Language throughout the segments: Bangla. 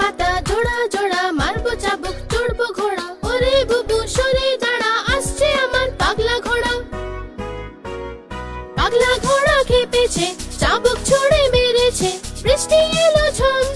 পাতা জোড়া জোড়া, মারবো চাবুক, চড়বো ঘোড়া। ওরে বুবু, সরে দাঁড়া, আসছে আমার পাগলা ঘোড়া। পাগলা ঘোড়া খেপেছে, চাবুক ছড়ে মেরেছে, বৃষ্টি এলো ঝম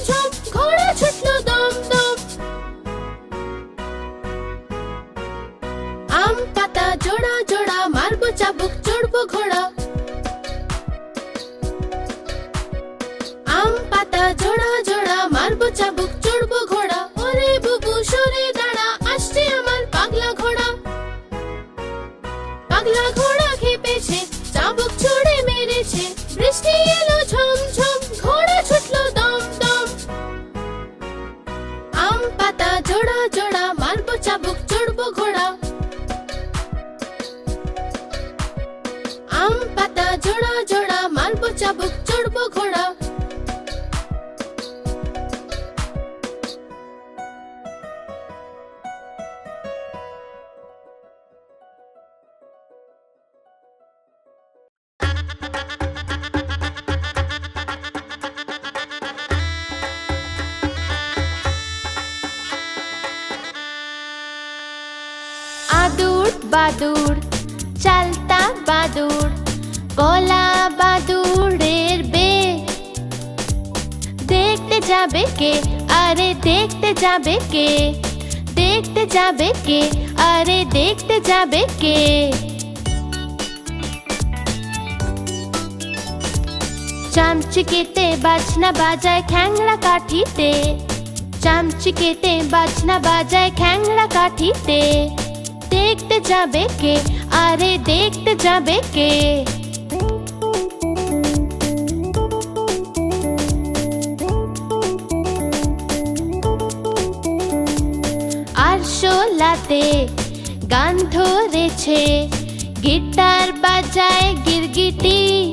মারবো কে আরে দেখতে যাবে কে দেখতে যাবে কে আরে দেখতে যাবে কে চামচিকেতে বাজনা বাজায় খ্যাংড়া কাঠিতে চামচিকেতে বাজনা বাজায় খ্যাংড়া কাঠিতে দেখতে যাবে কে আরে দেখতে যাবে কে গান ধরেছে, গিটার বাজায় গিরগিটি।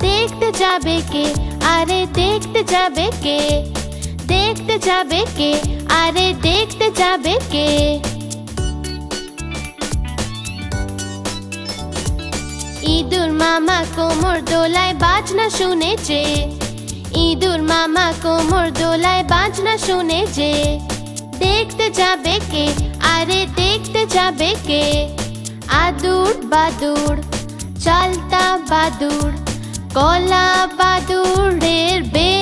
দেখতে যাবে কে? আরে দেখতে যাবে কে? দেখতে যাবে কে? আরে দেখতে যাবে কে? ইঁদুর মামা কোমর দোলায় বাজনা শুনেছে। ইঁদুর মামা কোমর দোলায় বাজনা শুনেছে। দেখতে যাবে কে? আরে দেখতে যাবে কে? আদুর বাদুর, চালতা বাদুর, কলা বাদুরের বে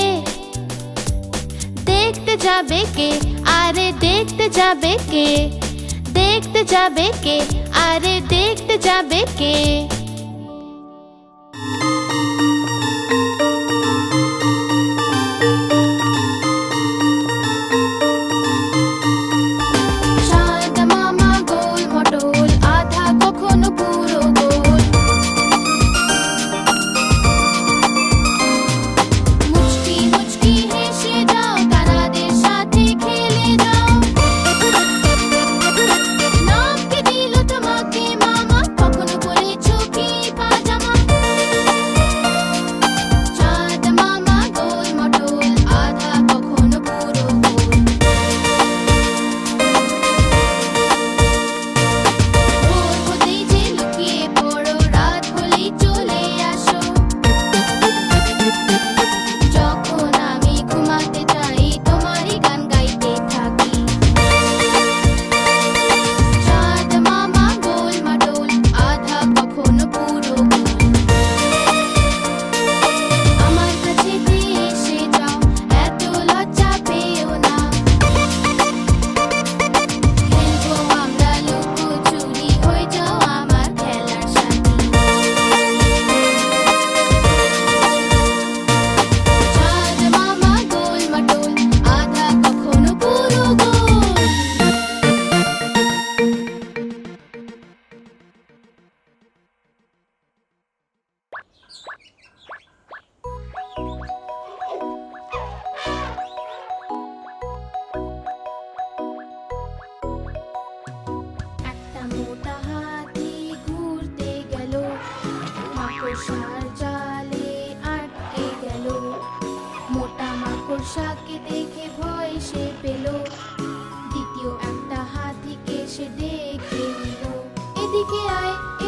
দেখতে যাবে কে? আরে দেখতে যাবে কে? দেখতে যাবে কে? আরে দেখতে যাবে কে?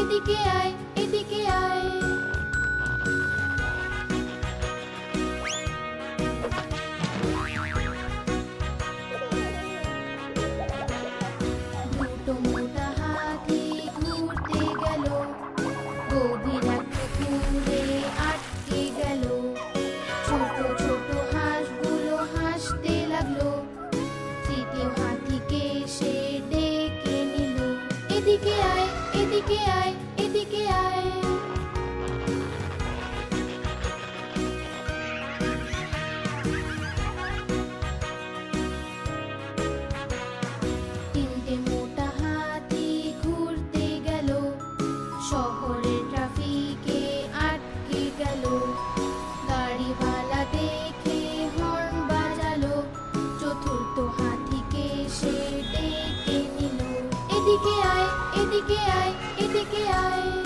এদিকে আয় এদিকে আয়। KPI. এদিকে আয় এদিকে আয়।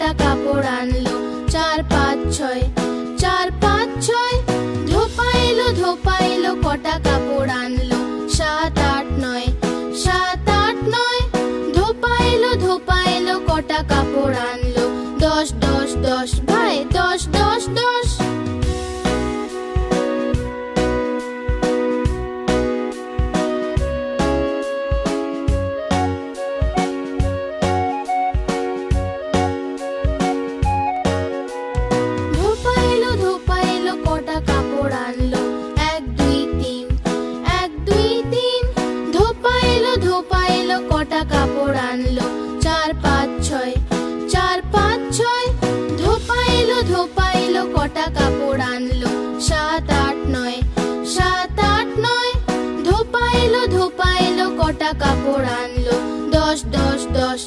পাল্টা কাপড় আনলো, চার পাঁচ ছয়, চার পাঁচ ছয় ধোপা এলো ধোপা এলো কটা কাপড় আনলো, সাত আট নয়, সাত আট নয় ধোপা এলো ধোপা এলো কটা কাপড় আনলো, দশ দশ দশ, ভাই, দশ দশ দশ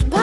pushed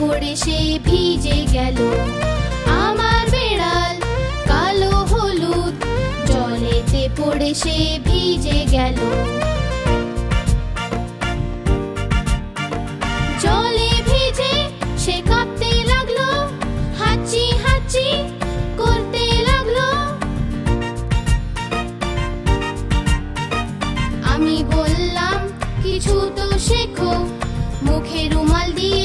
পড়ে সে ভিজে গেল। আমার বেড়াল কালো হলুদ, জলেতে পড়ে সে ভিজে গেল। জলে ভিজে সে কাঁপতে লাগল, হাঁচি হাঁচি করতে লাগল। আমি বললাম, কিছু তো শেখো। মুখে রুমাল দিয়ে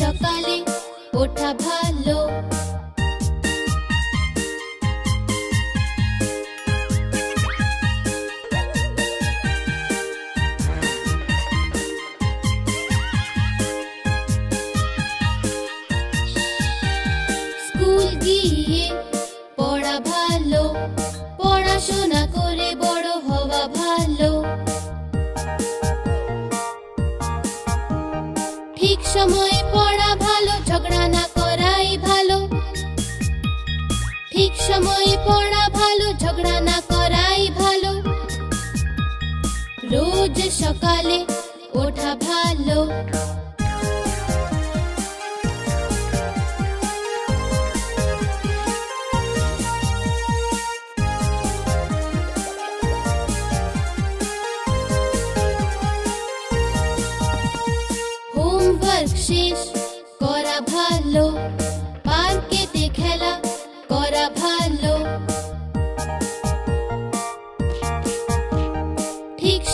সকালে ওঠা ভালো।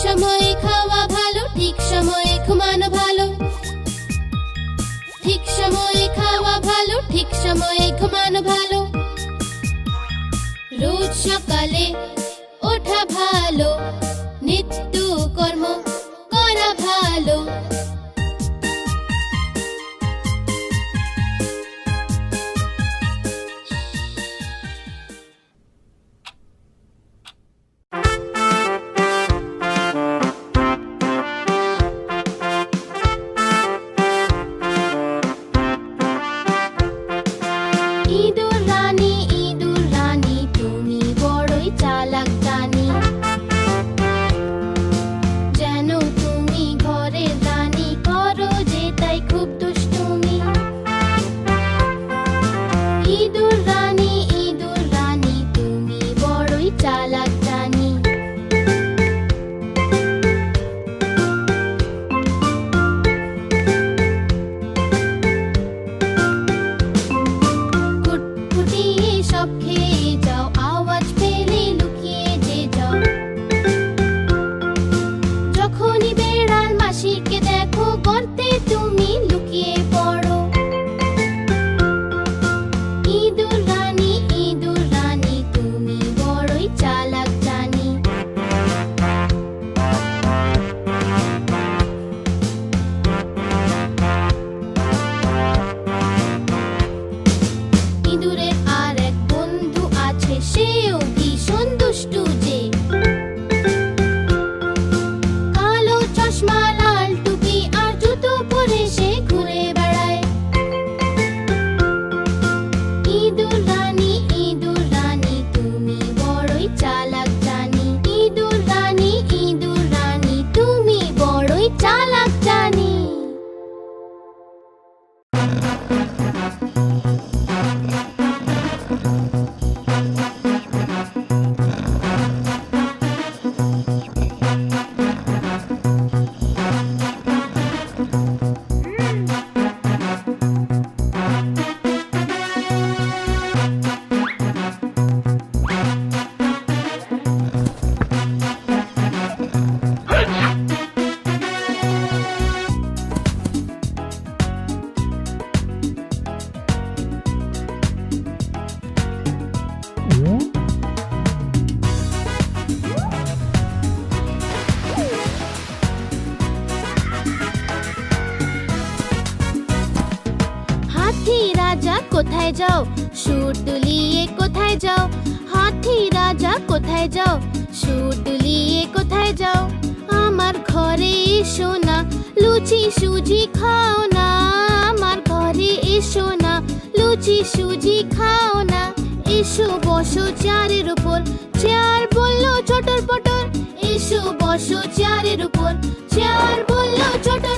সময়ে খাওয়া ভালো, ঠিক সময়ে ঘুমানো ভালো। ঠিক সময়ে খাওয়া ভালো, ঠিক সময়ে ঘুমানো ভালো। রোজ সকালে ওঠা ভালো, নিত্য কর্ম করা ভালো। সুর কোথায় যাও? আমার ঘরে এসো না, লুচি সুজি খাও না। আমার ঘরে এসো না, লুচি সুজি খাও না। এসো, বসো চেয়ারের উপর। চেয়ার বলল, চটর পটর। এসো, বসো চেয়ারের উপর। চেয়ার বলল, চটর